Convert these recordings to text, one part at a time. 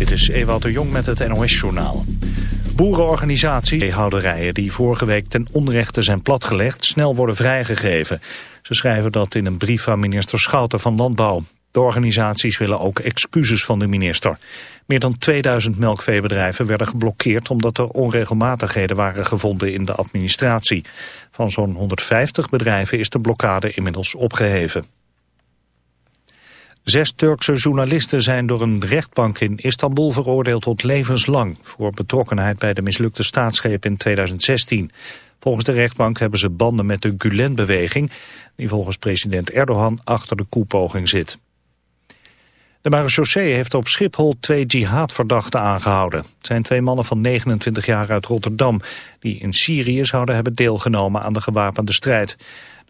Dit is Ewout de Jong met het NOS-journaal. Boerenorganisaties, houderijen die vorige week ten onrechte zijn platgelegd, snel worden vrijgegeven. Ze schrijven dat in een brief aan minister Schouten van Landbouw. De organisaties willen ook excuses van de minister. Meer dan 2000 melkveebedrijven werden geblokkeerd omdat er onregelmatigheden waren gevonden in de administratie. Van zo'n 150 bedrijven is de blokkade inmiddels opgeheven. Zes Turkse journalisten zijn door een rechtbank in Istanbul veroordeeld tot levenslang voor betrokkenheid bij de mislukte staatsgreep in 2016. Volgens de rechtbank hebben ze banden met de Gulen-beweging, die volgens president Erdogan achter de koepoging zit. De marechaussee heeft op Schiphol twee jihadverdachten aangehouden. Het zijn twee mannen van 29 jaar uit Rotterdam... die in Syrië zouden hebben deelgenomen aan de gewapende strijd.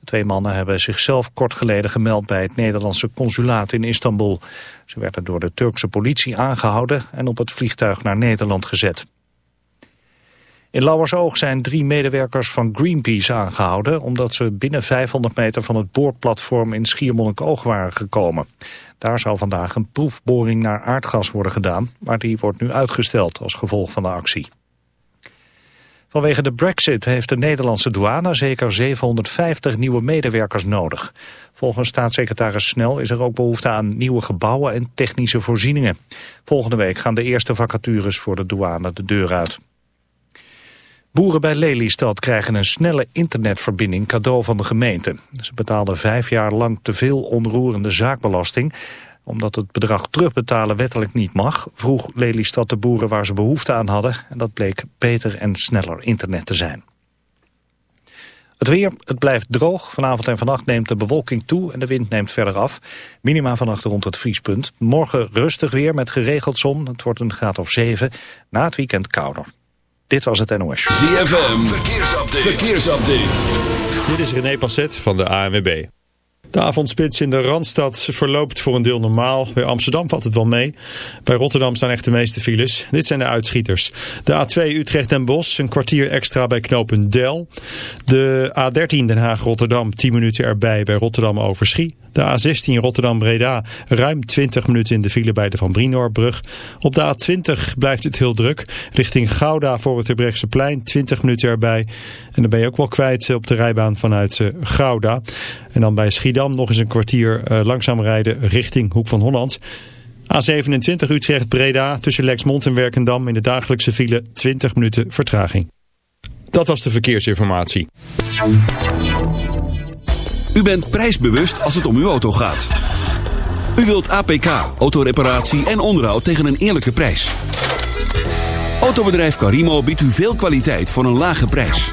De twee mannen hebben zichzelf kort geleden gemeld bij het Nederlandse consulaat in Istanbul. Ze werden door de Turkse politie aangehouden en op het vliegtuig naar Nederland gezet. In Lauwersoog zijn drie medewerkers van Greenpeace aangehouden... omdat ze binnen 500 meter van het boorplatform in Schiermonnikoog waren gekomen. Daar zou vandaag een proefboring naar aardgas worden gedaan... maar die wordt nu uitgesteld als gevolg van de actie. Vanwege de brexit heeft de Nederlandse douane zeker 750 nieuwe medewerkers nodig. Volgens staatssecretaris Snel is er ook behoefte aan nieuwe gebouwen en technische voorzieningen. Volgende week gaan de eerste vacatures voor de douane de deur uit. Boeren bij Lelystad krijgen een snelle internetverbinding cadeau van de gemeente. Ze betaalden vijf jaar lang te veel onroerende zaakbelasting omdat het bedrag terugbetalen wettelijk niet mag, vroeg Lelystad de boeren waar ze behoefte aan hadden. En dat bleek beter en sneller internet te zijn. Het weer, het blijft droog. Vanavond en vannacht neemt de bewolking toe en de wind neemt verder af. Minima vannacht rond het vriespunt. Morgen rustig weer met geregeld zon. Het wordt een graad of 7. Na het weekend kouder. Dit was het NOS. ZFM, verkeersupdate. verkeersupdate. Dit is René Passet van de ANWB. De avondspits in de Randstad verloopt voor een deel normaal. Bij Amsterdam valt het wel mee. Bij Rotterdam staan echt de meeste files. Dit zijn de uitschieters. De A2 Utrecht en Bos, een kwartier extra bij knooppunt Del. De A13 Den Haag-Rotterdam, 10 minuten erbij bij Rotterdam-Overschie. De A16 Rotterdam-Breda, ruim 20 minuten in de file bij de Van Brinoorbrug. Op de A20 blijft het heel druk. Richting Gouda voor het plein 20 minuten erbij. En dan ben je ook wel kwijt op de rijbaan vanuit eh, Gouda. En dan bij Schiedam nog eens een kwartier uh, langzaam rijden richting Hoek van Holland. A27 Utrecht-Breda tussen Lexmond en Werkendam in de dagelijkse file 20 minuten vertraging. Dat was de verkeersinformatie. U bent prijsbewust als het om uw auto gaat. U wilt APK, autoreparatie en onderhoud tegen een eerlijke prijs. Autobedrijf Carimo biedt u veel kwaliteit voor een lage prijs.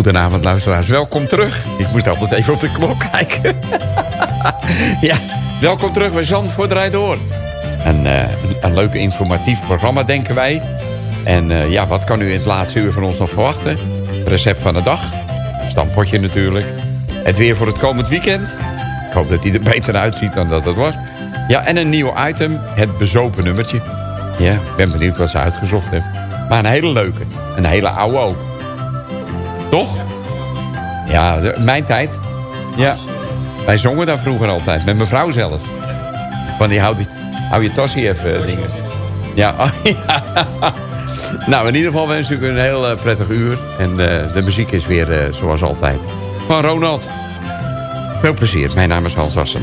Goedenavond luisteraars, welkom terug. Ik moest altijd even op de klok kijken. ja, welkom terug bij Zandvoort Rijd Door. Een, uh, een leuk informatief programma denken wij. En uh, ja, wat kan u in het laatste uur van ons nog verwachten? Recept van de dag, stampotje natuurlijk. Het weer voor het komend weekend. Ik hoop dat hij er beter uitziet dan dat het was. Ja, en een nieuw item, het bezopen nummertje. Ja, ik ben benieuwd wat ze uitgezocht hebben. Maar een hele leuke, een hele oude ook. Toch? Ja, mijn tijd. Ja. Wij zongen daar vroeger altijd, met mijn vrouw zelf. Van die hou, die, hou je tassie even dingen. Ja, oh, ja. Nou, in ieder geval wens ik u een heel eh, prettig uur. En eh, de muziek is weer eh, zoals altijd. Van Ronald. Veel plezier. Mijn naam is Hans Wassen.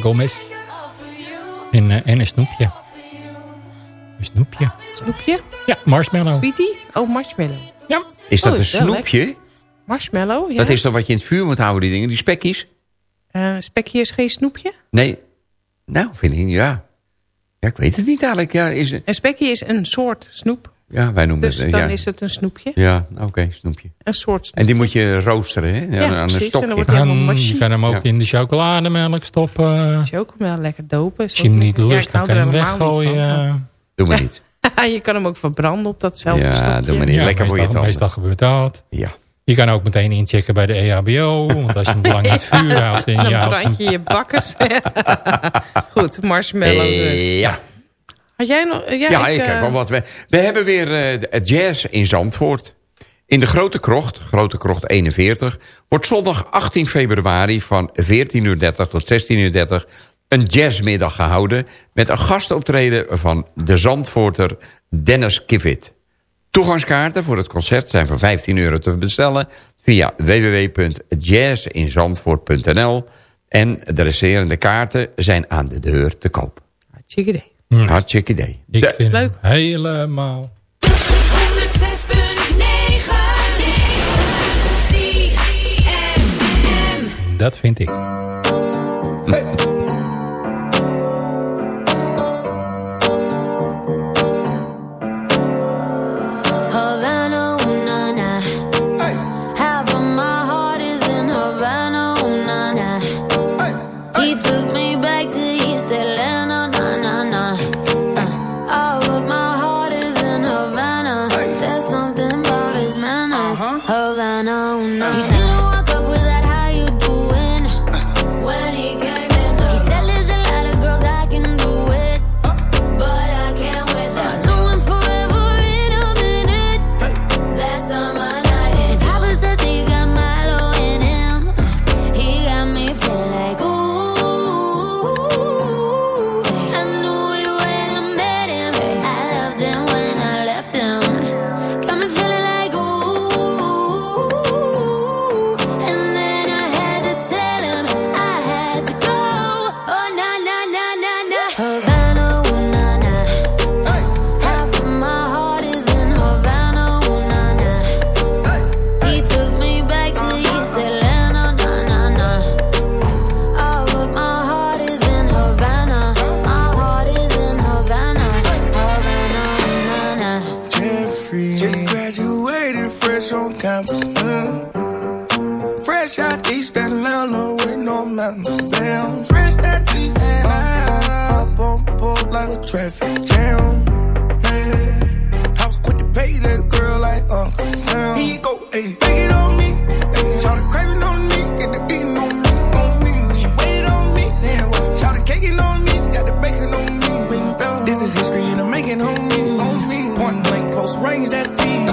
Gomez en, eh, en een snoepje. Een snoepje. Snoepje? Ja, marshmallow. Sweetie? Oh, marshmallow. Ja. Is dat Oh, een snoepje? Marshmallow, ja. Dat is toch wat je in het vuur moet houden, die dingen? Die spekjes? Eh, spekje is geen snoepje? Nee. Nou, vind ik, ja. Ja, ik weet het niet eigenlijk. Ja, is, Een spekje is een soort snoep. Ja wij noemen Dus het... dan ja. is het een snoepje. Ja, oké, snoepje. Een soort snoep. En die moet je roosteren, hè? Ja, aan een precies. En stokje. dan wordt hij helemaal Dan, mushy. je kan hem ook Ja. in de chocolademelk stoppen. Chocomel, lekker dopen. Als je hem niet lust, dan kan je hem weggooien. Doe maar niet. je kan hem ook verbranden op datzelfde Ja, stokje. doe maar niet. Ja, Lekker voor je meestal, tanden. meestal gebeurt dat. Ja. Je kan ook meteen inchecken bij de EHBO. Want als je hem lang in het vuur houdt... En Dan brand je je bakkers. Goed, marshmallow dus. Eh, ja. Had jij nog... Ja, Ja, ik eh, heb wel wat. We, we hebben weer eh, de- jazz in Zandvoort. In de Grote Krocht, Grote Krocht 41, wordt zondag 18 februari van 14.30 tot 16.30 een jazzmiddag gehouden... met een gastoptreden van de Zandvoorter Dennis Kivit. Toegangskaarten voor het concert zijn voor 15 euro te bestellen... via www.jazzinzandvoort.nl en de resterende kaarten zijn aan de deur te koop. Hartstikke idee. Hartstikke idee. Ik De- vind Leuk. hem helemaal... 106.9 CFM Dat vind ik. Havana, like a traffic jam. Man, I was quick to pay that girl like Uncle Sam. He go, hey, take it on me. Hey, shout the craving on me. Get the beating on me, on me. She waited on me. Damn? Shout the caking on me. Got the bacon on me. This is history and I'm making on me. On me. Point blank, close range, that beat.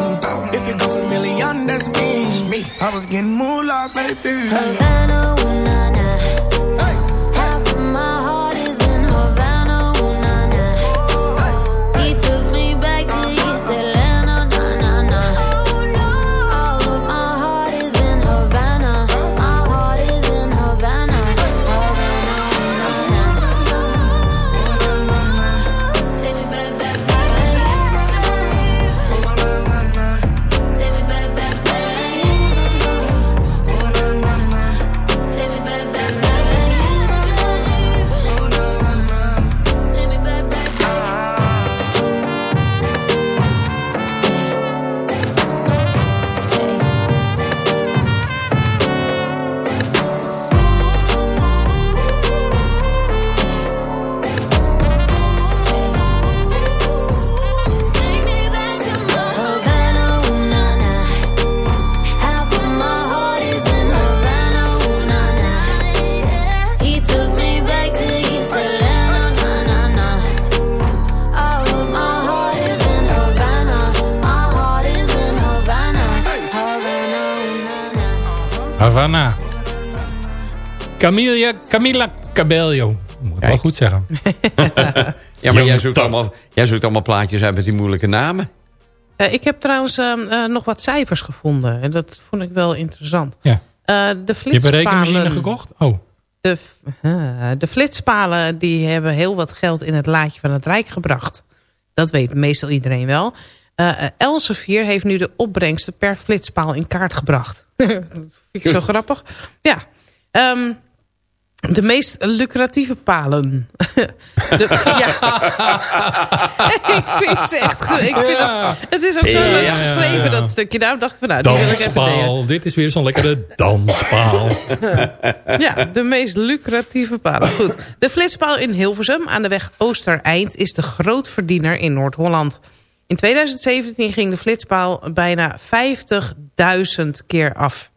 If it goes a million, that's me. me. I was getting moolah, baby. Camilla, Camila Cabello. Moet ik wel goed zeggen. Ja, maar jij zoekt, allemaal, jij zoekt allemaal plaatjes uit met die moeilijke namen. Eh, ik heb trouwens ehm, eh, nog wat cijfers gevonden. En dat vond ik wel interessant. Ja. Eh, de Je hebt een flitspalen... rekenmachine gekocht? Oh. De, de flitspalen die hebben heel wat geld in het laadje van het Rijk gebracht. Dat weet meestal iedereen wel. Elsevier heeft nu de opbrengsten per flitspaal in kaart gebracht. dat vind ik zo grappig. Ja. Ehm, de meest lucratieve palen. de, ja. ik vind ze echt... Ik vind dat, het is ook zo Ja, leuk ja, geschreven, ja, dat stukje. Daarom dacht ik van, nou, die wil ik even delen. Danspaal. Dit is weer zo'n lekkere danspaal. Ja, de meest lucratieve palen. Goed. De flitspaal in Hilversum aan de weg Oostereind is de grootverdiener in Noord-Holland. In 2017 ging de flitspaal bijna 50.000 keer af.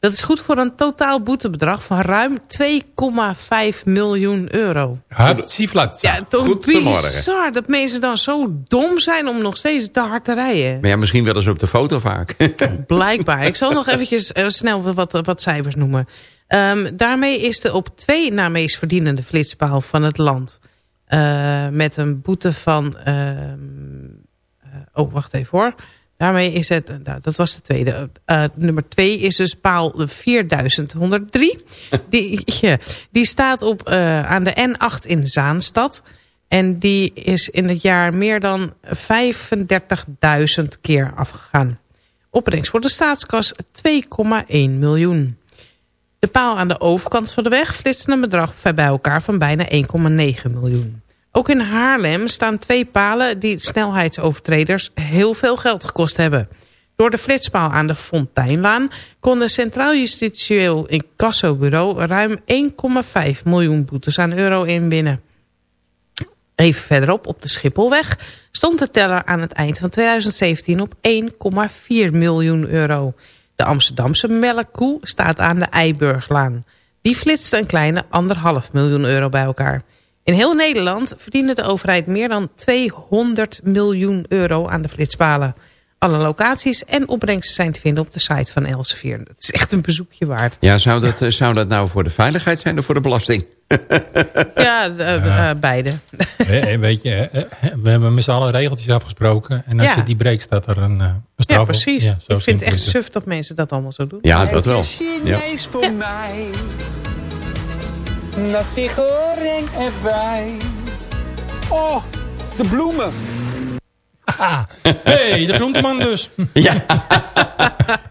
Dat is goed voor een totaal boetebedrag van ruim 2,5 miljoen euro. Hatsiflat. Ja, toch Goed bizar dat mensen dan zo dom zijn om nog steeds te hard te rijden. Maar ja, misschien willen ze op de foto vaak. Blijkbaar. Ik zal nog eventjes eh, snel wat, wat cijfers noemen. Ehm, daarmee is de op twee na meest verdienende flitspaal van het land. Eh, met een boete van... ehm, eh, oh, wacht even hoor. Daarmee is het... nou, dat was de tweede. Eh, nummer twee is dus paal 4103. Die, ja, die staat op, eh, aan de N8 in Zaanstad. En die is in het jaar meer dan 35.000 keer afgegaan. Opbrengst voor de staatskas 2,1 miljoen. De paal aan de overkant van de weg flitst een bedrag bij elkaar van bijna 1,9 miljoen. Ook in Haarlem staan twee palen die snelheidsovertreders heel veel geld gekost hebben. Door de flitspaal aan de Fonteinlaan kon de Centraal Justitieel Incassobureau ruim 1,5 miljoen boetes aan euro inwinnen. Even verderop op de Schipholweg stond de teller aan het eind van 2017 op 1,4 miljoen euro. De Amsterdamse melkkoe staat aan de Eiburglaan. Die flitste een kleine anderhalf miljoen euro bij elkaar. In heel Nederland verdiende de overheid meer dan 200 miljoen euro aan de flitspalen. Alle locaties en opbrengsten zijn te vinden op de site van Elsevier. Dat is echt een bezoekje waard. Ja, zou dat, eh, zou dat nou voor de veiligheid zijn of voor de belasting? Ja, eh, eh, beide. Eh, Weet je, we hebben met z'n allen regeltjes afgesproken. En als Ja. je die breekt, staat er een, eh, een straf Ja, precies. zo ik vind het echt suf dat mensen dat allemaal zo doen. Ja, dat wel. Ja. Chinees voor mij. Nasi goreng erbij. Oh, de bloemen. hey, de groenteman dus. Ja.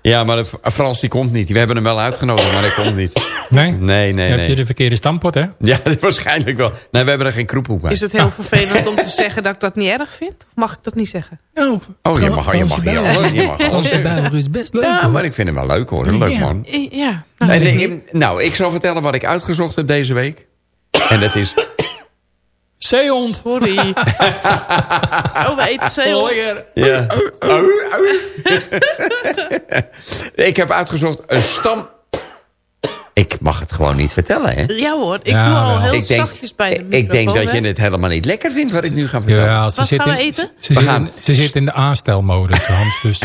ja, maar de Frans die komt niet. We hebben hem wel uitgenodigd, maar hij komt niet. Nee? Nee, nee, Heb je de verkeerde stampot, hè? Ja, waarschijnlijk wel. Nee, we hebben er geen kroephoek bij. Is het heel vervelend om te zeggen dat ik dat niet erg vind? Of mag ik dat niet zeggen? Oh, Oh, je mag, je mag hier alles. Je mag alles is best leuk. Ja, hoor. maar ik vind hem wel leuk hoor. Een leuk Ja. man. Ja. nou, Nee, nee, ik- nou, ik zal vertellen wat ik uitgezocht heb deze week. En dat is... Zeehond. Sorry. oh, we eten zeehond. Lekker. Ja. Ik heb uitgezocht een stam... Ik mag het gewoon niet vertellen, hè? Ja hoor, ik Ja, doe al wel. heel ik denk, zachtjes bij de ik denk microfoon, dat hè. je het helemaal niet lekker vindt wat ik nu ga vertellen. Ja, ze Wat zit gaan we in, eten? Ze, We zit, gaan- in, ze zit in de aanstelmodus, Hans. Dus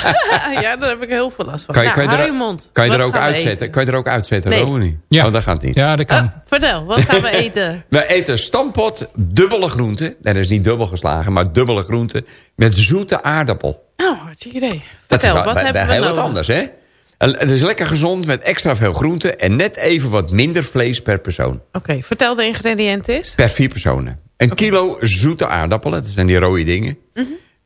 ja, daar heb ik heel veel last van. Kan je, nou, kan je, er, je mond. kan je er Wat ook uitzetten? eten? Kan je er ook uitzetten? Nee. Ja. Oh, dat gaat niet. ja, dat kan. Ah, vertel, wat gaan we eten? We eten stampot, dubbele groente. Dat is niet dubbel geslagen, maar dubbele groente. Met zoete aardappel. Oh, hartstikke idee. Dat Vertel, is wel- wat hebben bij we heel nodig? wat anders, hè? Het is lekker gezond met extra veel groente... en net even wat minder vlees per persoon. Oké, vertel de ingrediënten eens. Per vier personen. Een kilo zoete aardappelen, dat zijn die rode dingen.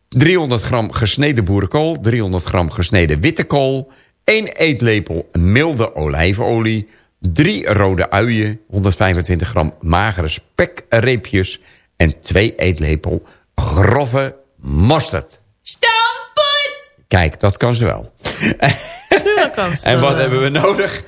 300 gram gesneden boerenkool. 300 gram gesneden witte kool. 1 eetlepel milde olijfolie. 3 rode uien. 125 gram magere spekreepjes. En 2 eetlepel grove mosterd. Stampot! Kijk, dat kan ze wel. Tuurlijk kan het En wat hebben we nodig?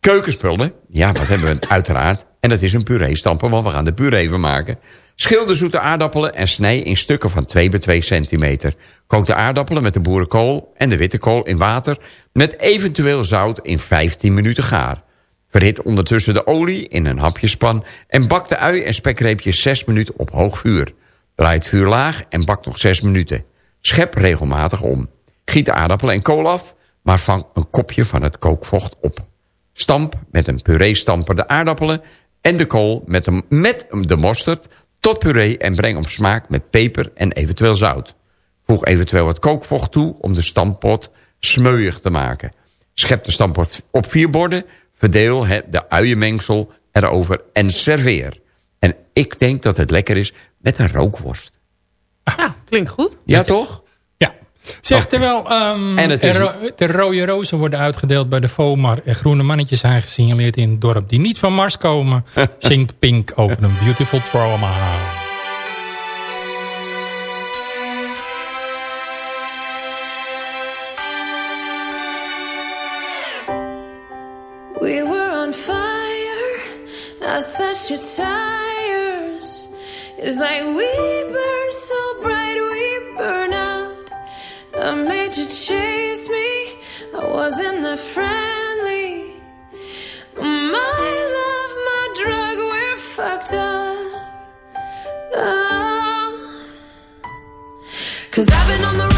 Keukenspullen. Ja, wat hebben we? Uiteraard. En dat is een puree stampen, want we gaan de puree van maken. Schil de zoete aardappelen en snij in stukken van 2 bij 2 centimeter. Kook de aardappelen met de boerenkool en de witte kool in water... met eventueel zout in 15 minuten gaar. Verhit ondertussen de olie in een hapjespan... en bak de ui en spekreepjes 6 minuten op hoog vuur. Draai het vuur laag en bak nog 6 minuten. Schep regelmatig om. Giet de aardappelen en kool af, maar vang een kopje van het kookvocht op. Stamp met een puree-stamper de aardappelen en de kool met de, met de mosterd tot puree en breng op smaak met peper en eventueel zout. Voeg eventueel wat kookvocht toe om de stampot smeuig te maken. Schep de stampot op vier borden, verdeel het, de uienmengsel erover en serveer. En ik denk dat het lekker is met een rookworst. Ja, klinkt goed. Ja, toch? Zeg, Oké. terwijl ehm, En het is- er, ro- de rode rozen worden uitgedeeld bij de FOMAR... en groene mannetjes zijn gesignaleerd in het dorp die niet van Mars komen... zingt Pink over een beautiful trauma. We were on fire. I slashed your tires. It's like we Made you chase me. I wasn't that friendly. My love, my drug, we're fucked up. Oh. Cause I've been on the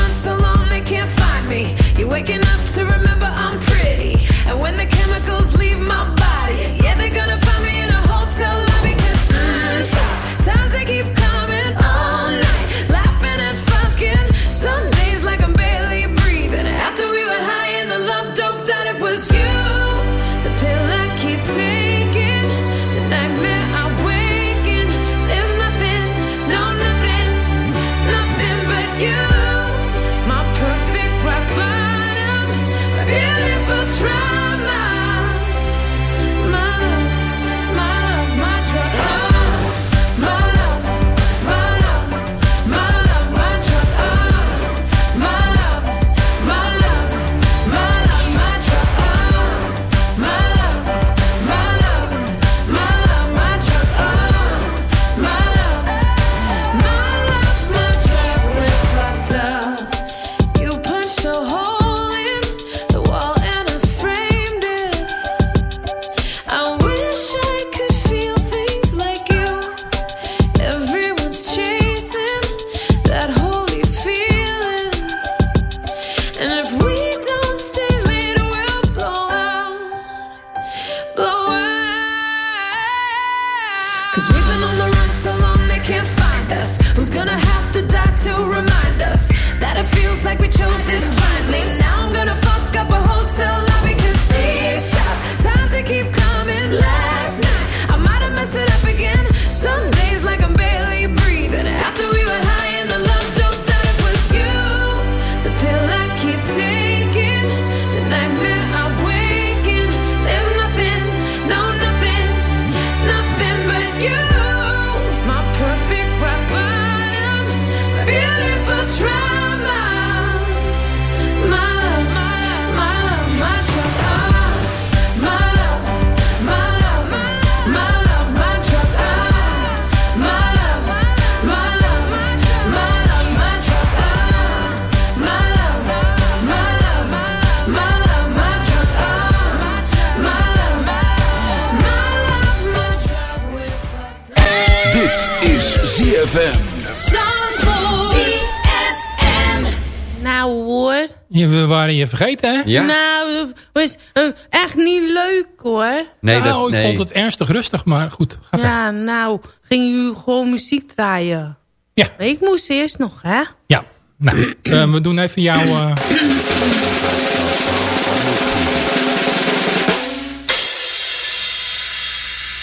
vergeten, hè? Ja? Nou, het was eh, echt niet leuk hoor. Nee, nou, dat, ik nee. vond het ernstig rustig, maar goed. Ga verder. Ja, nou, ging u gewoon muziek draaien? Ja. Ik moest eerst nog, hè? Ja, nou, eh, we doen even jouw... eh,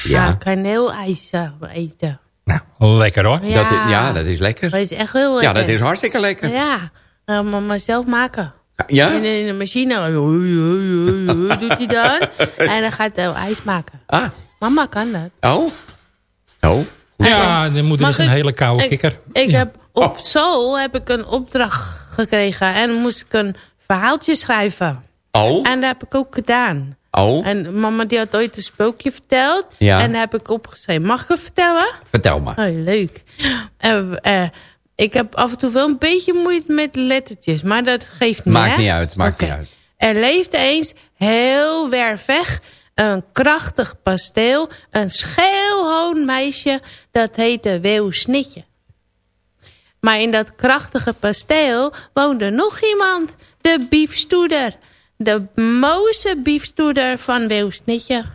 Ja, Ja, kaneelijs eten. nou, lekker hoor. Ja, dat, is- ja, dat is lekker. dat is echt heel lekker. Ja, dat is hartstikke lekker. Ja, uh, maar, maar zelf maken. Ja? In, in de machine doet hij dan. en dan gaat hij ijs maken. Ah, Mama kan dat. oh. Oh. Ja, de moeder Mag is een ik- hele koude ik, kikker. Ik Ja. heb op Oh. school heb ik een opdracht gekregen. En moest ik een verhaaltje schrijven. Oh. En dat heb ik ook gedaan. Oh. En mama die had ooit een spookje verteld. Ja. En dat heb ik opgeschreven. Mag ik het vertellen? Vertel maar. Oh, leuk. Eh, eh, ik heb af en toe wel een beetje moeite met lettertjes. Maar dat geeft niet, Maakt hè? niet uit, maakt niet uit. Er leefde eens heel ver weg een krachtig pasteel. Een scheelhoon meisje. Dat heette Weeuw Snitje. Maar in dat krachtige pasteel woonde nog iemand. De biefstoeder. De mooiste biefstoeder van Weeuw Snitje.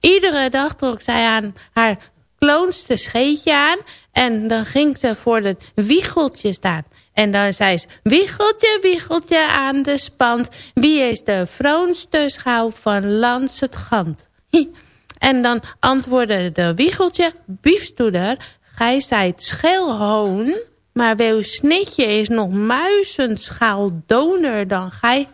Iedere dag trok zij aan haar kloonste scheetje aan. En dan ging ze voor het wiegeltje staan. En dan zei ze, wiegeltje, wiegeltje aan de spand. Wie is de vroonste schouw van Lans het Gant? En dan antwoordde de wiegeltje, biefstoeder, gij zijt scheelhoon. Maar weeuw snitje is nog muizenschaal doner dan gij.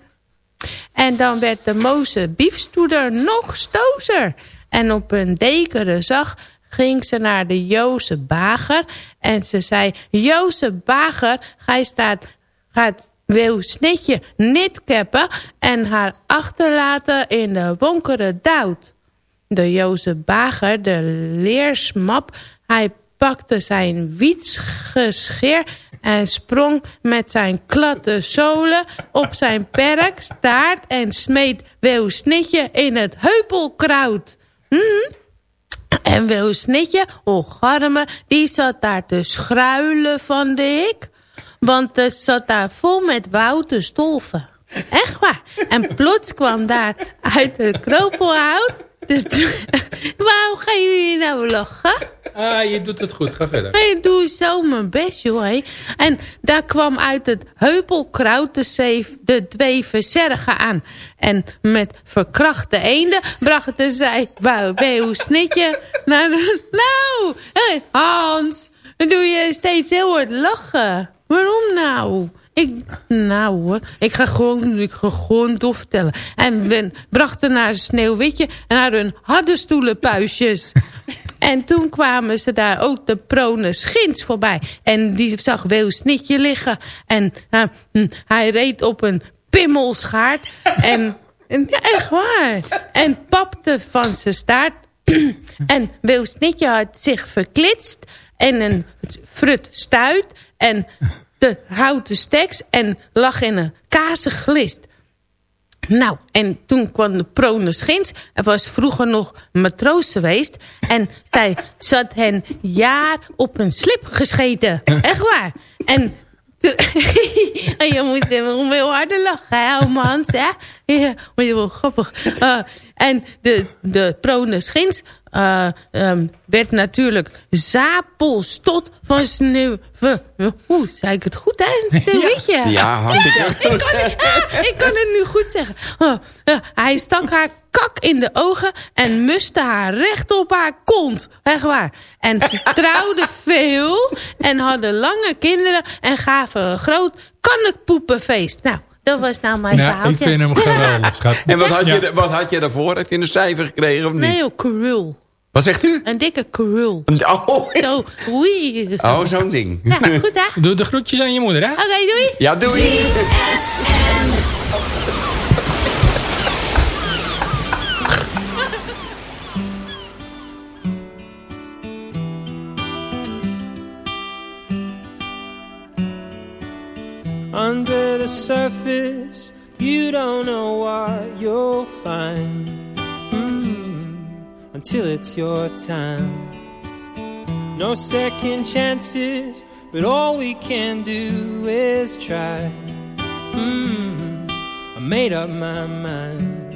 En dan werd de moze biefstoeder nog stozer. En op een dekere zag ging ze naar de Joze bager. En ze zei, Joze bager, gij staat, gaat Weeuw Snitje niet keppen... en haar achterlaten in de wonkere dout. De Joze bager, de leersmap, hij pakte zijn wietsgescheer en sprong met zijn klatte zolen op zijn perk, staart en smeet Weeuw Snitje in het heupelkraut. Hm? En Weeuw Snitje, o garme, die zat daar te schruilen van de hik. Want het zat daar vol met wouten stolven. Echt waar. En plots kwam daar uit het kropelhout... Waarom gaan jullie nou lachen? Ah, je doet het goed. Ga verder. Ik doe zo mijn best, joh. En daar kwam uit het heupelkraut de, zeef, de twee verzergen aan. En met verkrachte eenden brachten zij Weeuw Snitje naar de... Nou, hé, Hans, dan doe je steeds heel hard lachen. Waarom nou? Ik, nou hoor, ik ga gewoon, ik ga gewoon doorvertellen. En we brachten naar Sneeuwwitje en naar hun haddenstoelenpuisjes. En toen kwamen ze daar ook de prone schins voorbij. En die zag Weeuw Snitje liggen. En eh, hm, hij reed op een pimmelschaart. en, en ja, echt waar. En papte van zijn staart. en Weeuw Snitje had zich verklitst. En een frut stuit. En de houten steks. En lag in een kazig glist. Nou, en toen kwam de prone schins. Er was vroeger nog matroos geweest. En zij zat hen jaar op een slip gescheten. Echt waar. En je moet hem heel harder lachen, hè, man. Hè? Ja, maar je wel grappig. Uh, en de, de prone schins uh, um, werd natuurlijk zapelstot van sneeuw. Oeh, zei ik het goed, hè? Een sneeuwwitje. Ja, hartstikke. ik, kan, het- ah, ik kan het nu goed zeggen. Oh, ja, hij stak haar kak in de ogen en muste haar recht op haar kont. Echt waar. En ze trouwden veel en hadden lange kinderen en gaven een groot kannekpoepenfeest. Nou, dat was nou mijn Nou, verhaaltje. ik vind hem geweldig, schat. En wat had, Ja. je, wat had je daarvoor? Heb je een cijfer gekregen of niet? Nee, joh, krul. Wat zegt u? Een dikke krul. Oh, Zo, oei. Zo. oh zo'n ding. Ja, goed hè? Doe de groetjes aan je moeder, hè? Oké, doei. Ja, doei. Under the surface, you don't know what you'll find Mm, until it's your time. no second chances, but all we can do is try. Mm, I made up my mind.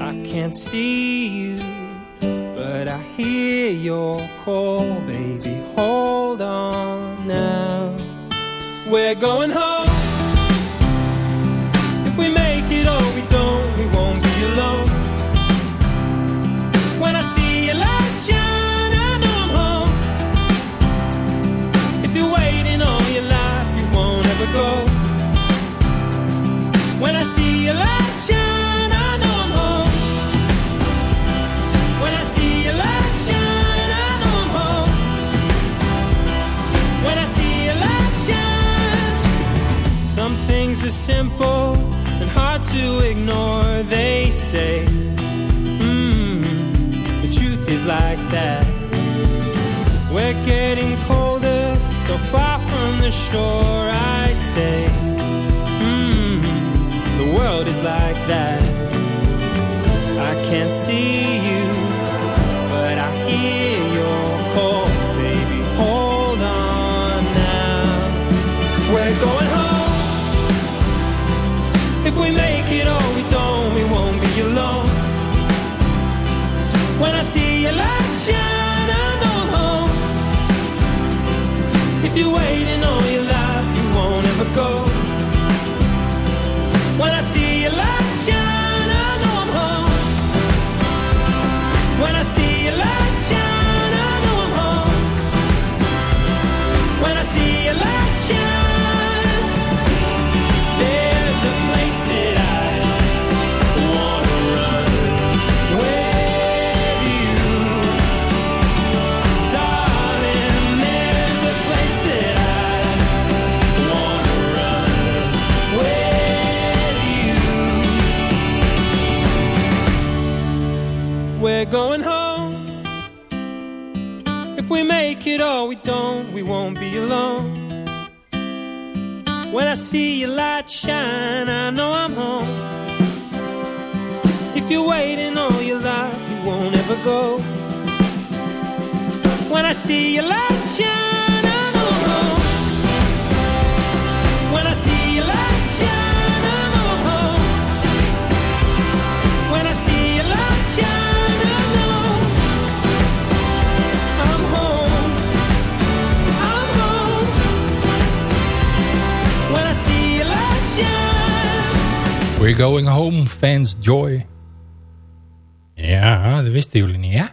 I can't see you, but I hear your call, baby. Hold on now. We're going home. If we make it or we don't, we won't be alone. When I see your light shine, I know I'm home. If you're waiting all your life, you won't ever go. When I see your light are simple and hard to ignore. They say, mm, the truth is like that. We're getting colder, so far from the shore. I say, mm, the world is like that. I can't see you, When I see your light shine, I'm home. If you're waiting all your life, you won't ever go. When I see your light Wisten jullie niet, hè?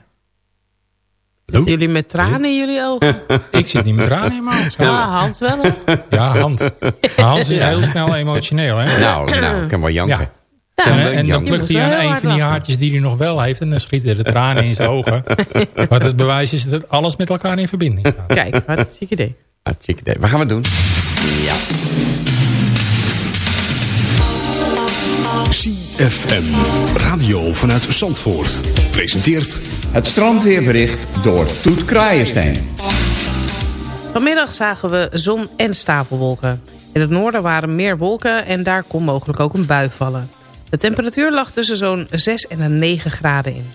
Zitten jullie met tranen in jullie ogen? Ik zit niet met tranen in mijn ogen. Ja, Hans wel. Ja, Hans. Maar Hans is heel snel emotioneel, hè? Nou, nou, ik kan wel janken. Ja. Ja, En, dan plukt Je hij aan een van die haartjes die hij nog wel heeft. En dan schieten de tranen in zijn ogen. Wat het bewijs is dat alles met elkaar in verbinding staat. Kijk, wat een ziek idee. Hartstikke idee. Wat gaan we doen? Ja. CFM. Radio vanuit Zandvoort. Presenteert Het strandweerbericht door Toet Kraaienstein. Vanmiddag zagen we zon en stapelwolken. In het noorden waren meer wolken en daar kon mogelijk ook een bui vallen. De temperatuur lag tussen zo'n 6 en een 9 graden in.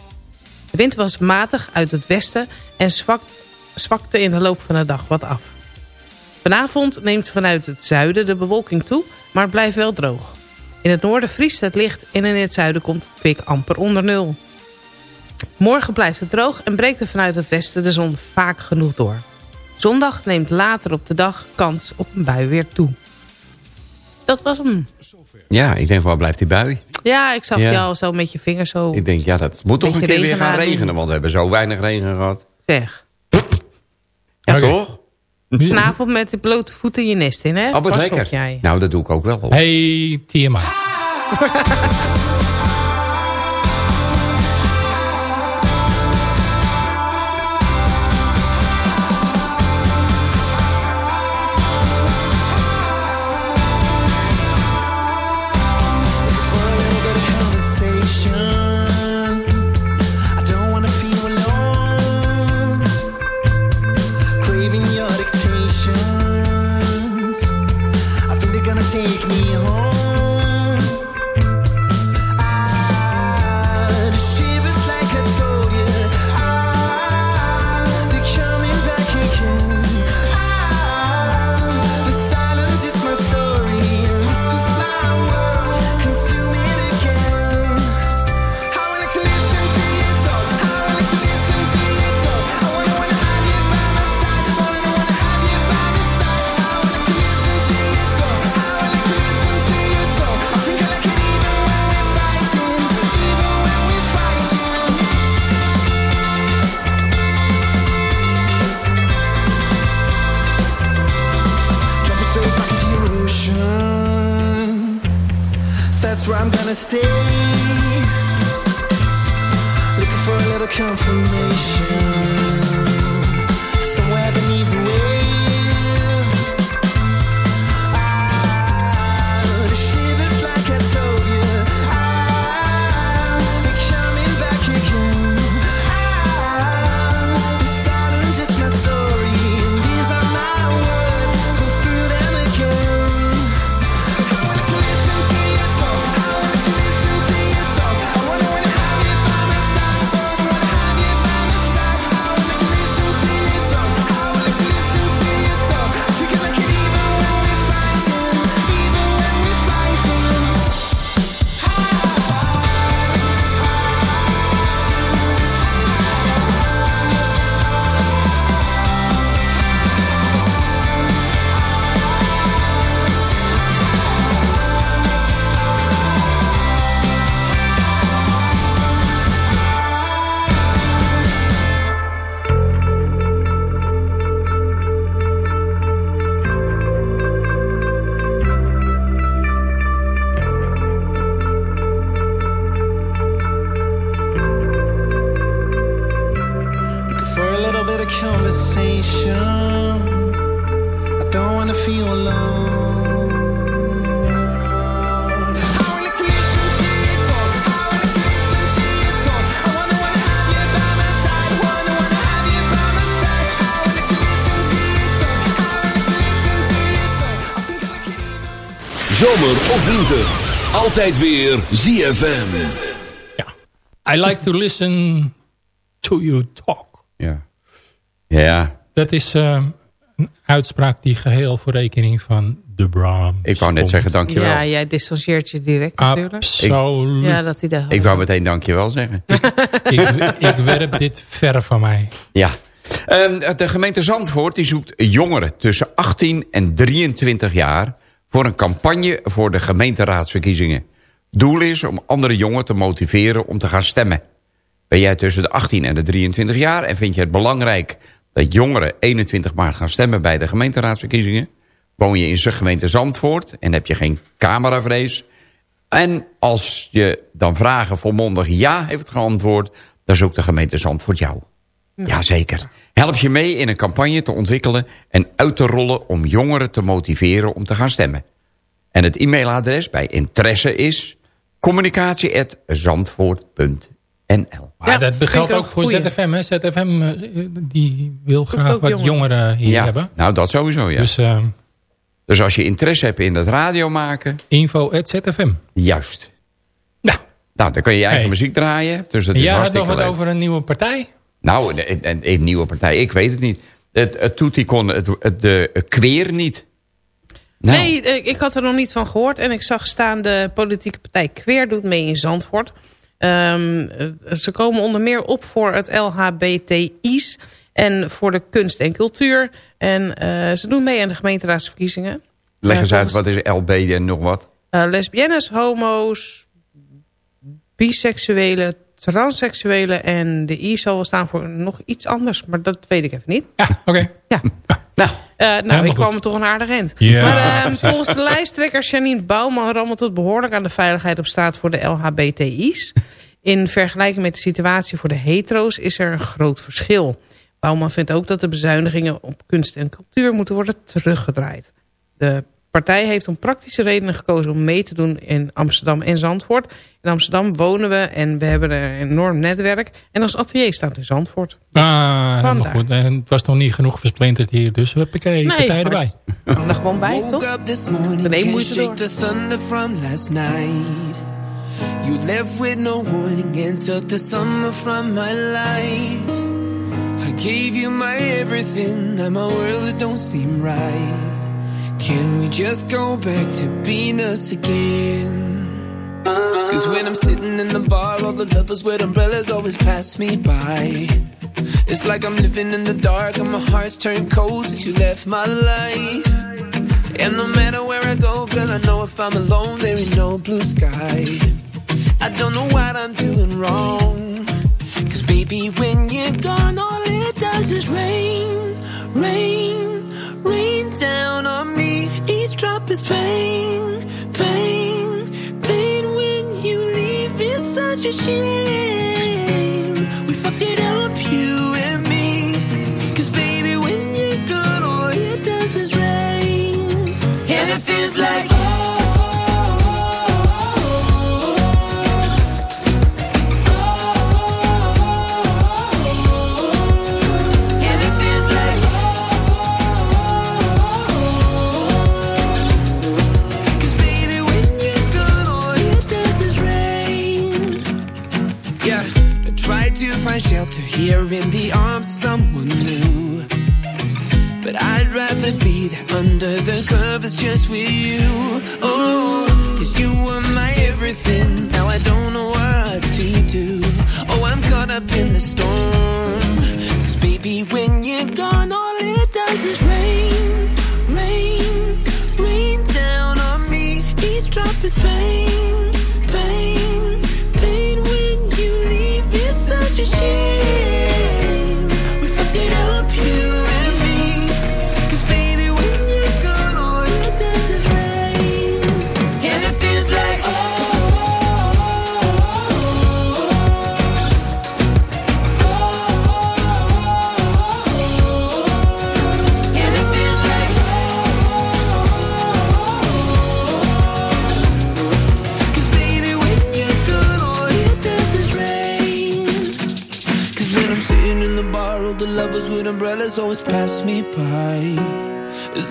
De wind was matig uit het westen en zwakt, zwakte in de loop van de dag wat af. Vanavond neemt vanuit het zuiden de bewolking toe, maar blijft wel droog. In het noorden vriest het licht en in het zuiden komt het kwik amper onder nul. Morgen blijft het droog en breekt er vanuit het westen de zon vaak genoeg door. Zondag neemt later op de dag kans op een bui weer toe. Dat was hem. Ja, ik denk, waar blijft die bui? Ja, ik zag Ja. jou zo met je vingers zo Ik denk, ja, dat moet toch een keer weer gaan regenen. Want we hebben zo weinig regen gehad. zeg. Ja, toch? Vanavond met de blote voeten je nest in, hè? Oh, wat lekker. jij. Nou, dat doe ik ook wel. hoor. Hey, TMI. Gonna stay. Looking for a little confirmation. Zomer of winter. Altijd weer ZFM. I like to listen to you talk. Ja. Ja. Dat is eh, een uitspraak die geheel voor rekening van de Brahms Ik wou net komt. zeggen dankjewel. Ja, jij distancieert je direct natuurlijk. Absoluut. Ja, dat hij daar Ik wou meteen dankjewel zeggen. ik, ik werp dit ver van mij. Ja. Ehm, de gemeente Zandvoort die zoekt jongeren tussen 18 en 23 jaar... voor een campagne voor de gemeenteraadsverkiezingen. Doel is om andere jongeren te motiveren om te gaan stemmen. Ben jij tussen de 18 en de 23 jaar... en vind je het belangrijk dat jongeren 21 maart gaan stemmen... bij de gemeenteraadsverkiezingen? Woon je in zijn gemeente Zandvoort en heb je geen cameravrees... En als je dan vragen volmondig ja heeft geantwoord... dan zoekt de gemeente Zandvoort jou. Jazeker. Help je mee in een campagne te ontwikkelen en uit te rollen... om jongeren te motiveren om te gaan stemmen. En het e-mailadres bij interesse is... communicatie.zandvoort.nl Maar dat geldt ook voor ZFM. Hè? ZFM eh, die wil graag wat jongeren. jongeren hier Ja, hebben. nou dat sowieso, ja. Dus eh, Dus als je interesse hebt in het radio maken... info.zfm. Juist. Nou. Nou, dan kun je je eigen Hey. muziek draaien. Dus dat is Jij had nog hartstikke wat leuk. over een nieuwe partij? Nou, een, een, een nieuwe partij, ik weet het niet. Het, het Toeticon, het, het, de Kweer niet. Nou, Nee, eh, ik had er nog niet van gehoord. En ik zag staan de politieke partij Queer doet mee in Zandvoort. Ehm, eh, ze komen onder meer op voor het LHBTI's en voor de kunst en cultuur. En eh, ze doen mee aan de gemeenteraadsverkiezingen. leg eens uit, wat is LB en nog wat? Eh, lesbiennes, homo's, biseksuelen, transseksuelen... en de I zal wel staan voor nog iets anders, maar dat weet ik even niet. Ja, oké. Ja. Nou, Eh, nou, Helemaal ik goed. kwam er toch een aardig eind. Ja. Maar ehm, volgens de lijsttrekker Janine Bouwman rammelt het behoorlijk aan de veiligheid op straat voor de LHBTI's. In vergelijking met de situatie voor de hetero's is er een groot verschil. Bouwman vindt ook dat de bezuinigingen op kunst en cultuur moeten worden teruggedraaid. De partij heeft om praktische redenen gekozen om mee te doen in Amsterdam en Zandvoort. In Amsterdam wonen we en we hebben een enorm netwerk. En ons atelier staat in Zandvoort. Dus Ah, goed. En het was nog niet genoeg versplinterd hier, dus huppakee, Nee, partij erbij. Kan er gewoon bij, toch? can't moeite door. the thunder from last night. You left with no warning and took the summer from my life. I gave you my everything, now my world it don't seem right. Can we just go back to being us again? Cause when I'm sitting in the bar, all the lovers with umbrellas always pass me by. It's like I'm living in the dark and my heart's turned cold since you left my life. And no matter where I go, girl, I know if I'm alone, there ain't no blue sky. I don't know what I'm doing wrong. Cause baby, when you're gone, all it does is rain, rain, rain down on me this pain, pain, pain when you leave. It's such a shame. Here in the arms of someone new. But I'd rather be there under the covers just with you.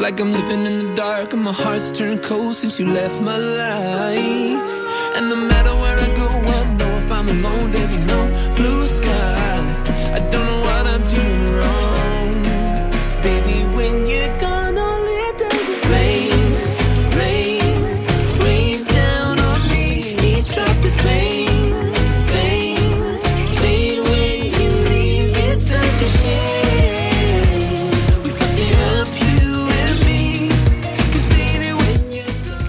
Like I'm living in the dark and my heart's turned cold since you left my life. And no matter where I go, I know if I'm alone, there'll be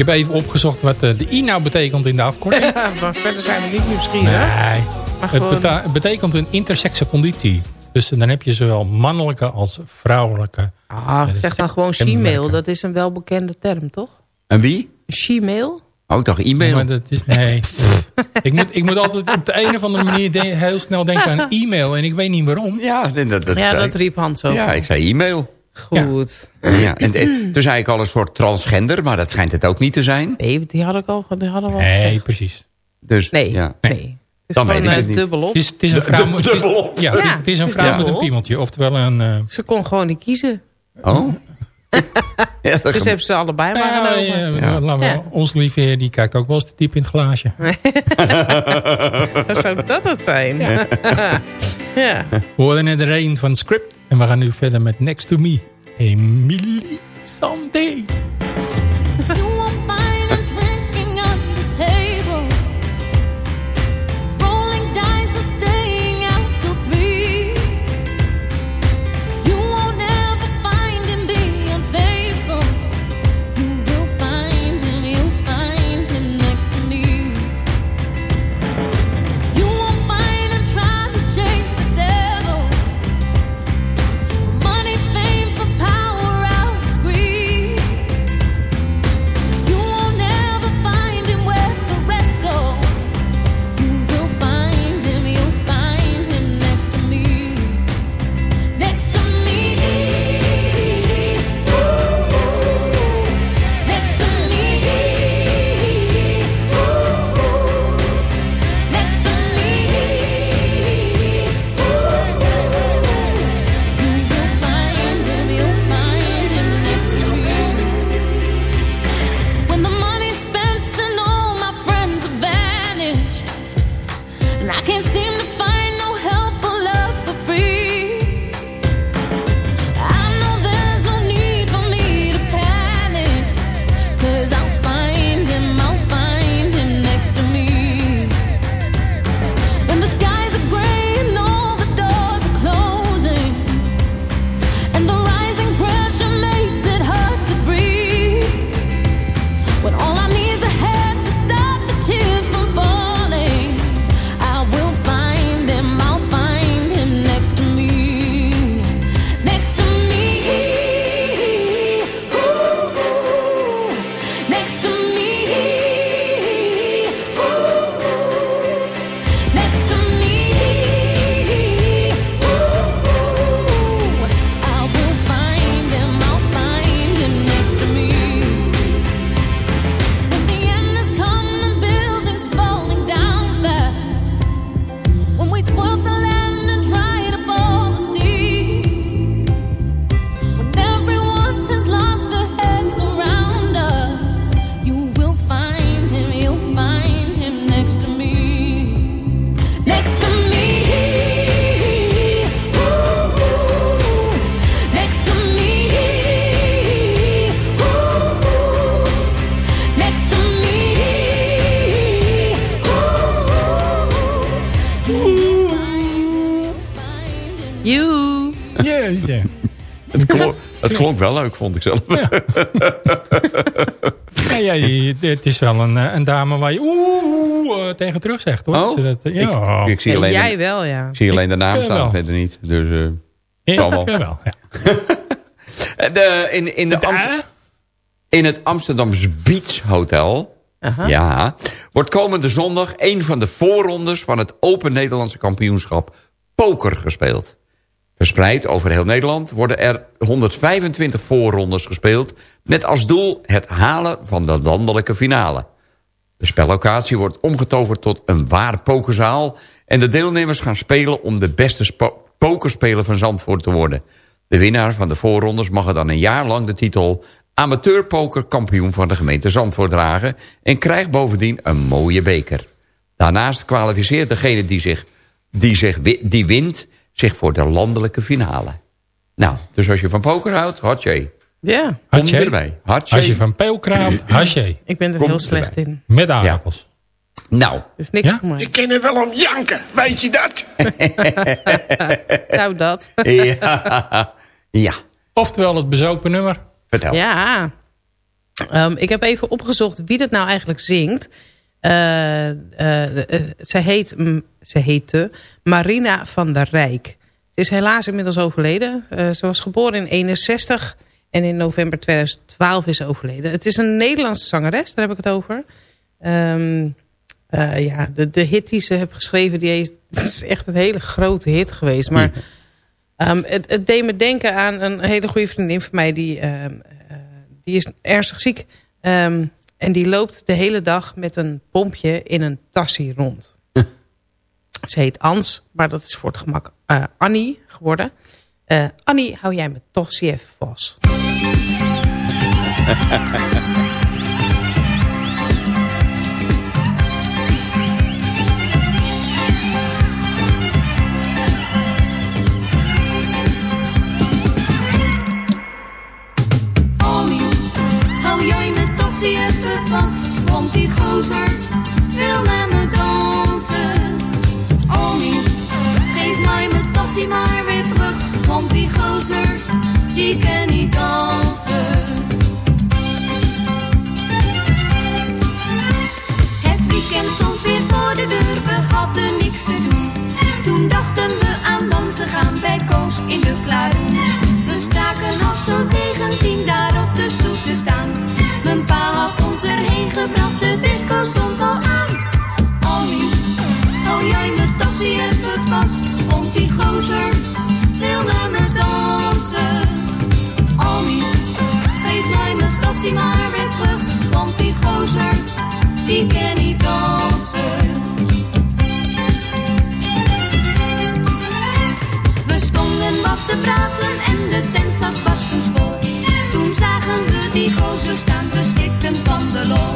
heb even opgezocht wat eh, de I nou betekent in de afkorting. Ja, maar verder zijn we niet nieuwsgierig. Nee. Het betekent een intersexe conditie. Dus dan heb je zowel mannelijke als vrouwelijke. Ah, zeg dan gewoon she-mail. Dat is een welbekende term, toch? En wie? She-mail? Oh, ik dacht e-mail. Maar dat is, nee. ik, moet, ik moet altijd op de een of andere manier de- heel snel denken aan e-mail. En ik weet niet waarom. Ja, dat, dat, dat ja, dat riep Hans ook. Ja, ik zei e-mail. Goed. Ja, en, en toen zei ik al een soort transgender, maar dat schijnt het ook niet te zijn. Nee, die had ik al, die hadden we al Nee, gezegd. precies. Dus, Nee, ja. nee. Het is Dan weet gewoon ik eh, dubbelop. Het is, het is een vrouw, is- dubbelop. ja, het is, Ja, het is een vrouw met een dubbel. piemeltje. Oftewel een... eh, Ze kon gewoon niet kiezen. Oh? ja, dat Dus hebben ze allebei maar nou ja, genomen. ja, Ja. we- Ja. Ons lieve heer, die kijkt ook wel eens te diep in het glaasje. Wat zou dat het zijn? Ja. We hoorden net de rain van Script. En we gaan nu verder met Next to Me. Emily Sunday. klonk wel leuk, vond ik zelf. Ja, ja, je- het is wel een, eh, een dame waar je oeh eh, tegen terug zegt. Hoor. Oh, dat, eh, ja. Ik, ik zie Ja, alleen, jij de, wel, ja. ik zie alleen de naam Ik, staan, verder niet. Dus, eh, Ja, wel. ja. De, in, in, de Amst- in het Amsterdamse Beach Hotel ja, wordt komende zondag een van de voorrondes van het Open Nederlandse kampioenschap poker gespeeld. Verspreid over heel Nederland worden er 125 voorrondes gespeeld... met als doel het halen van de landelijke finale. De spellocatie wordt omgetoverd tot een waar pokerzaal... en de deelnemers gaan spelen om de beste pokerspeler van Zandvoort te worden. De winnaar van de voorrondes mag er dan een jaar lang de titel... amateurpokerkampioen van de gemeente Zandvoort dragen... en krijgt bovendien een mooie beker. Daarnaast kwalificeert degene die, zich, die, zich, die wint zich voor de landelijke finale. Nou, dus als je van poker houdt, hatje. Ja, Kom Hatje. erbij. Hatje. Als je van peelkraam, hasje. ik ben er Komt heel slecht erbij. in. Met aardappels. Nou, Dus niks Ja? voor mij. ken er wel om janken, weet je dat? Nou, dat. ja. ja, Oftewel het bezopen nummer. vertel. Ja. Ehm, ik heb even opgezocht wie dat nou eigenlijk zingt. Eh, eh, eh, ze, heet, ze heette Marina van der Rijk. Ze is helaas inmiddels overleden. Ze was geboren in 61 en in november 2012 is ze overleden. Het is een Nederlandse zangeres, daar heb ik het over. Ehm, eh, ja, de, de hit die ze heeft geschreven, die is, is echt een hele grote hit geweest. Maar ehm, het, het deed me denken aan een hele goede vriendin van mij... die, ehm, eh, die is ernstig ziek. En die loopt de hele dag met een pompje in een tassie rond. Ze heet Ans, maar dat is voor het gemak eh, Annie geworden. Eh, Annie, hou jij mijn tossie even vast. want die gozer wil met me dansen. Annie, geef mij mijn tassie maar weer terug, want die gozer, die kan niet dansen. Het weekend stond weer voor de deur, we hadden niks te doen. Toen dachten we aan dansen gaan bij Koos in de Klaroen. Gebracht, de disco stond al aan. Annie, hou jij mijn tassie even vast, want die gozer wil met me dansen. Annie, geef mij mijn tassie maar weer terug, want die gozer, die kan niet dansen. We stonden wat te praten en de tent zat barstens vol. Toen zagen we die gozer staan, we stipten van de lol.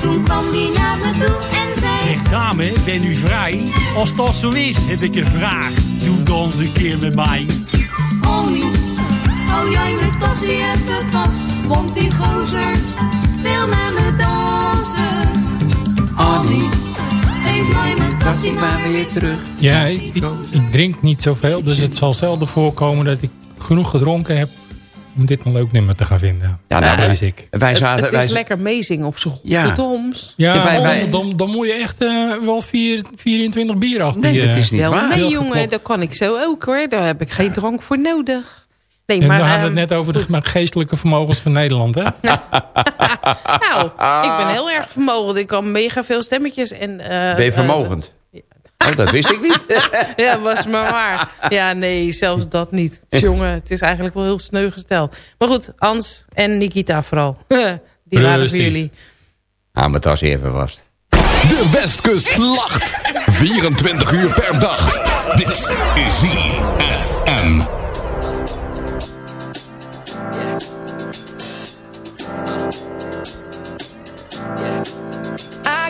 Toen kwam die naar me toe en zei... Zeg dame, ben u vrij? Als dat zo is, heb ik een vraag. Doe dans een keer met mij. Annie, hou jij mijn tassie even vast, want die gozer wil met me dansen. Annie, geef mij mijn tassie maar weer terug. Ja, ik drink niet zoveel, dus het zal zelden voorkomen dat ik genoeg gedronken heb om dit een leuk nummer te gaan vinden. Ja, nou, dat wij- is ik. Wij Het, zaten, het wij is lekker amazing op zijn Ja. goddoms. Ja, Ja, wij- wij- dan, dan moet je echt eh, wel vier, 24 bier achter Nee, je- dat is niet Wel, waar. nee jongen, dat kan ik zo ook hoor. Daar heb ik geen drank voor nodig. Nee, En maar, we hadden het ehm, net over de geestelijke vermogens van Nederland, hè? Nou, ik ben heel erg vermogend. Ik kan mega veel stemmetjes. En, eh, ben je vermogend? Oh, dat wist ik niet. ja, was maar waar. Ja, nee, zelfs dat niet. Dus jongen, het is eigenlijk wel heel sneu gesteld. Maar goed, Ans en Nikita vooral. Die waren voor jullie. Hou mijn tas even vast. De Westkust lacht. 24 uur per dag. Dit is ZFM.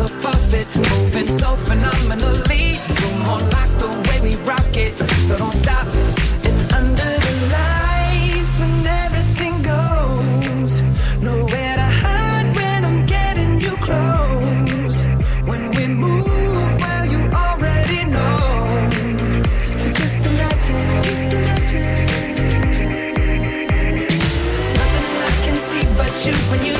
eyes off. Moving so phenomenally. You're more like the way we rock it. So don't stop. And under the lights when everything goes. Nowhere to hide when I'm getting you close. When we move, well, you already know. So just imagine. Nothing I can see but you when you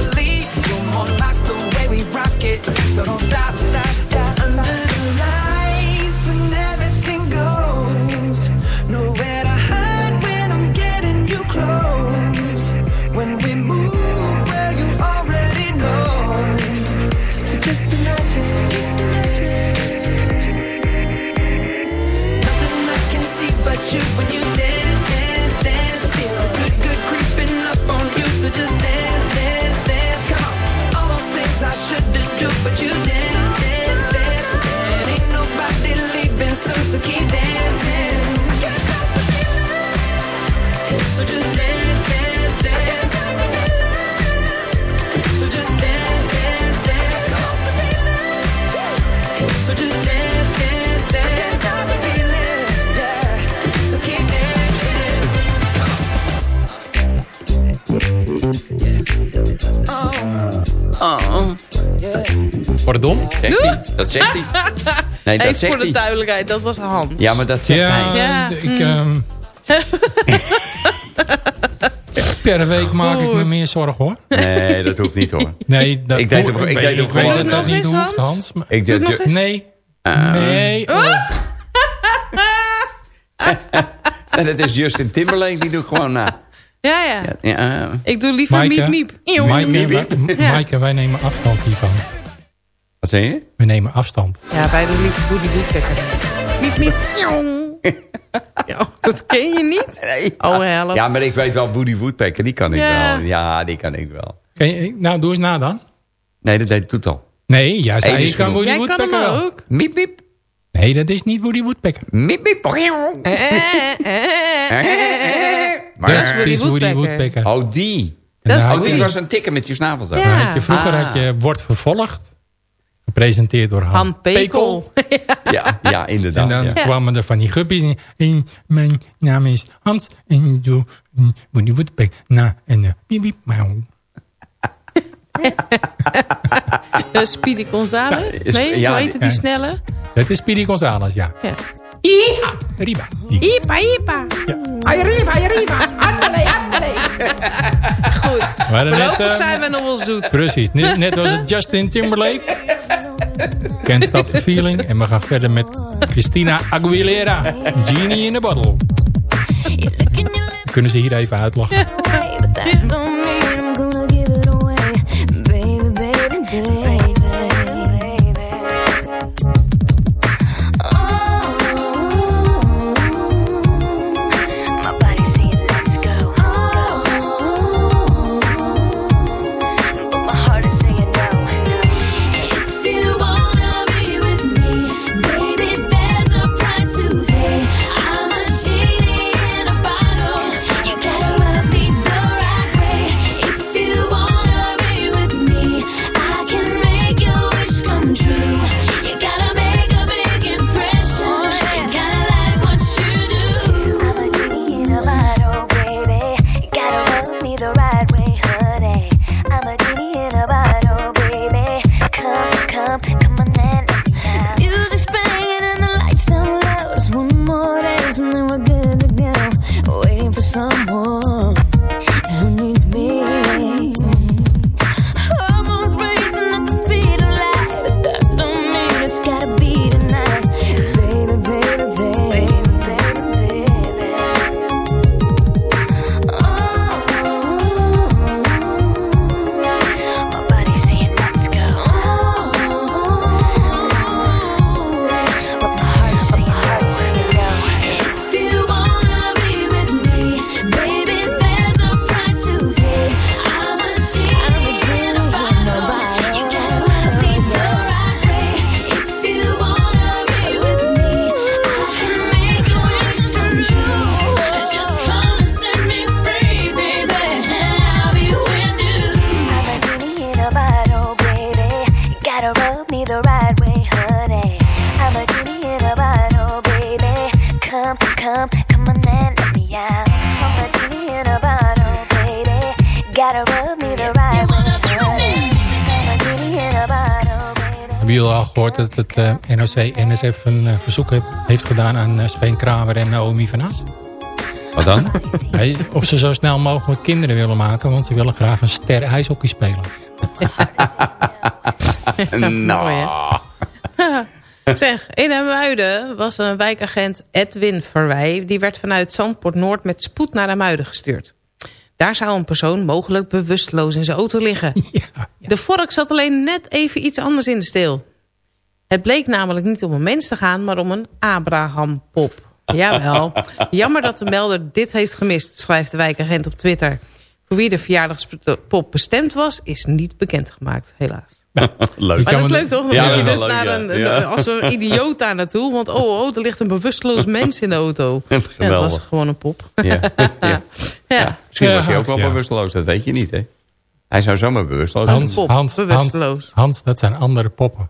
Pardon? Zegt hij. Dat zegt hij. Nee, dat Even zegt voor de hij. duidelijkheid, dat was Hans. Ja, maar dat zegt Ja, hij. Ja, ik, hm. ehm, per week maak ik me Goed. meer zorgen hoor. Nee, dat hoeft niet hoor. Nee, dat Ik deed hem- hoeft- ik weet- deed hem weet gewoon. dat Doe dat nog niet eens, hoeft, Hans. Hans. maar- Ik Doe deed- nog eens. Nee. Ah. Nee. oh. En het is Justin Timberlake, die doet gewoon na. Ja, ja. Ja, eh, Ik doe liever Maaike, miep miep. Eeuw. Maaike, wij- Ja. Maaike, wij nemen afstand hiervan. Wat zei je? We nemen afstand. Ja, wij doen liever Woody Woodpecker niet. Miep miep. Ja, dat ken je niet? Oh, help. Ja, maar ik weet wel, Woody Woodpecker, die kan ik Ja. wel. Ja, die kan ik wel. Ken je- nou, doe eens na dan. Nee, dat deed doet al. Nee, jij zei Eén is ik kan. Woody Jij kan hem Woodpecker wel. ook. Miep, miep. Nee, dat is niet Woody Woodpecker. Miep, miep. Eh, eh, eh, eh. Dat is Woody Woody Woodpecker. Woodpecker. Oh, die. Dat is Nou, Oh, die was een tikken met je snavel zo. Ja. Had je, vroeger Ah. had je Wordt Vervolgd. Gepresenteerd door Han, Han Pekel. Ja, ja, inderdaad. En dan ja. kwamen er van die guppies. En, en mijn naam is Hans. En ik doe mm, Woody Woodpecker. Nou, en uh, piep, piep, mauw. Eh, Speedy Gonzales? is- Nee, ja, hoe heette die snelle? Dat is Speedy Gonzales, ja. Ja. Ja, Riba. Ipa, ipa. Arriva, arriva. Andale, andale. Goed. waren net, eh, zijn we nog wel zoet. Precies. Net, net was het Justin Timberlake. Can't Stop the Feeling. En we gaan verder met Christina Aguilera. Genie in a Bottle. Kunnen ze hier even uitlachen. NSC-NSF een eh, verzoek heeft gedaan aan eh, Sven Kramer en Naomi van As? Wat dan? Of ze zo snel mogelijk kinderen willen maken, want ze willen graag een ster ijshockey spelen. nou. zeg, in Muiden was een wijkagent Edwin Verwij. Die werd vanuit Zandport Noord met spoed naar de gestuurd. Daar zou een persoon mogelijk bewusteloos in zijn auto liggen. De vork zat alleen net even iets anders in de steel. Het bleek namelijk niet om een mens te gaan, maar om een Abraham-pop. Jawel. Jammer dat de melder dit heeft gemist, schrijft de wijkagent op Twitter. Voor wie de verjaardagspop bestemd was, is niet bekendgemaakt, helaas. Leuk. Maar dat is leuk toch? Dan je dus naar een, als een idioot daar naartoe. Want oh, oh, er ligt een bewusteloos mens in de auto. Ja, het was gewoon een pop. Ja. Misschien was hij ook wel bewusteloos, dat weet je niet hè. Hij zou zomaar bewusteloos zijn. Hans, bewusteloos. Hans, Hans, dat zijn andere poppen.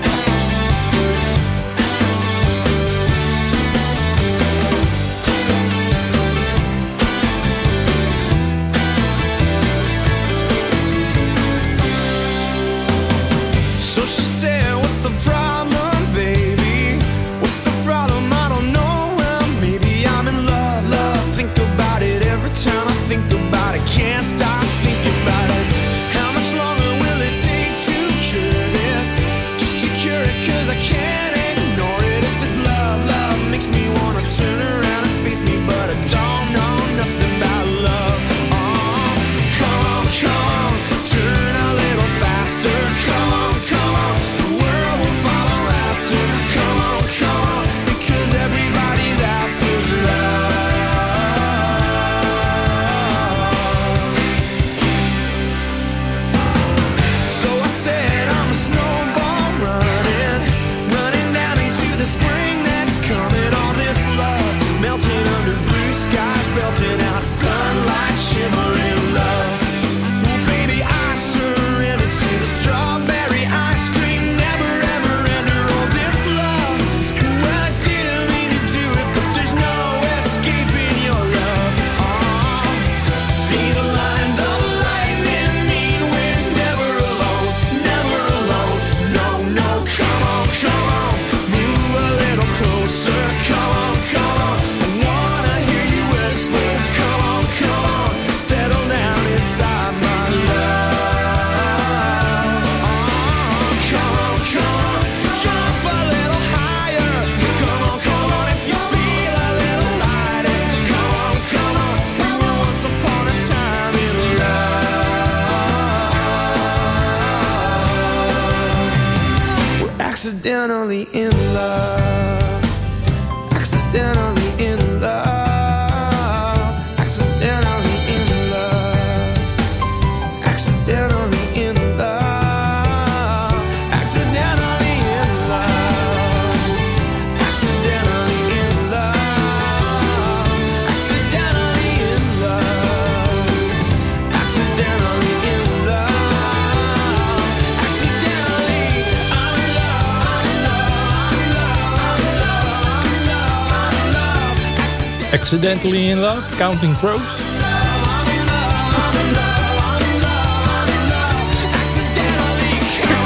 Accidentally in Love, Counting Crows.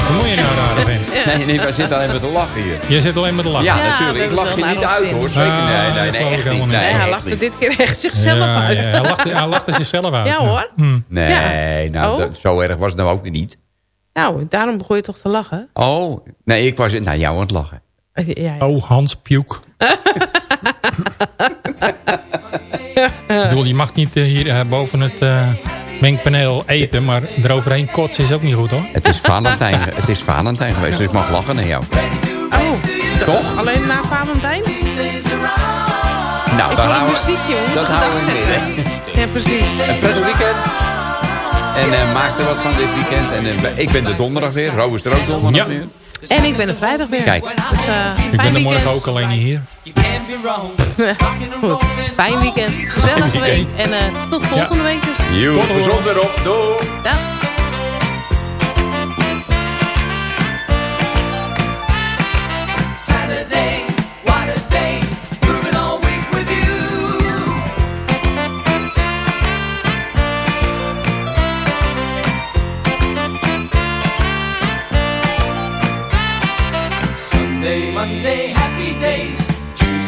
Hoe moet je nou daar in? Nee, nee, wij zitten alleen maar te lachen hier. Jij zit alleen maar te lachen? Ja, natuurlijk. Ik lach je niet uit hoor. Zeker, nee, ah, nee, nee, niet. Nee, hij lachte dit keer echt zichzelf uit. Ja, hij, lachte, hij zichzelf uit. Ja hoor. Hmm. Nee, nou, oh. zo erg was het nou ook niet. Nou, daarom begon je toch te lachen? Oh, nee, ik was naar jou aan het lachen. Ja. Oh, Hans Puke. Ik bedoel, je mag niet eh, hier eh, boven het eh, mengpaneel eten, maar eroverheen kotsen is ook niet goed hoor. Het is Valentijn, het is Valentijn geweest, dus ik mag lachen naar jou. Oh, Toch? alleen na Valentijn? Nou, Ik daar houden muziek, jongen. Dat houden we weer? Ja, precies. Een prettig weekend. En eh, maak er wat van dit weekend. En ik ben de donderdag weer. Ro is er ook donderdag Ja. weer. En ik ben er vrijdag weer. Kijk. Dus eh Ik ben er morgen weekend. ook alleen niet hier. Goed, fijn weekend. Gezellige week. En eh, tot volgende week dus. Tot de gezond erop. Doei. Dag.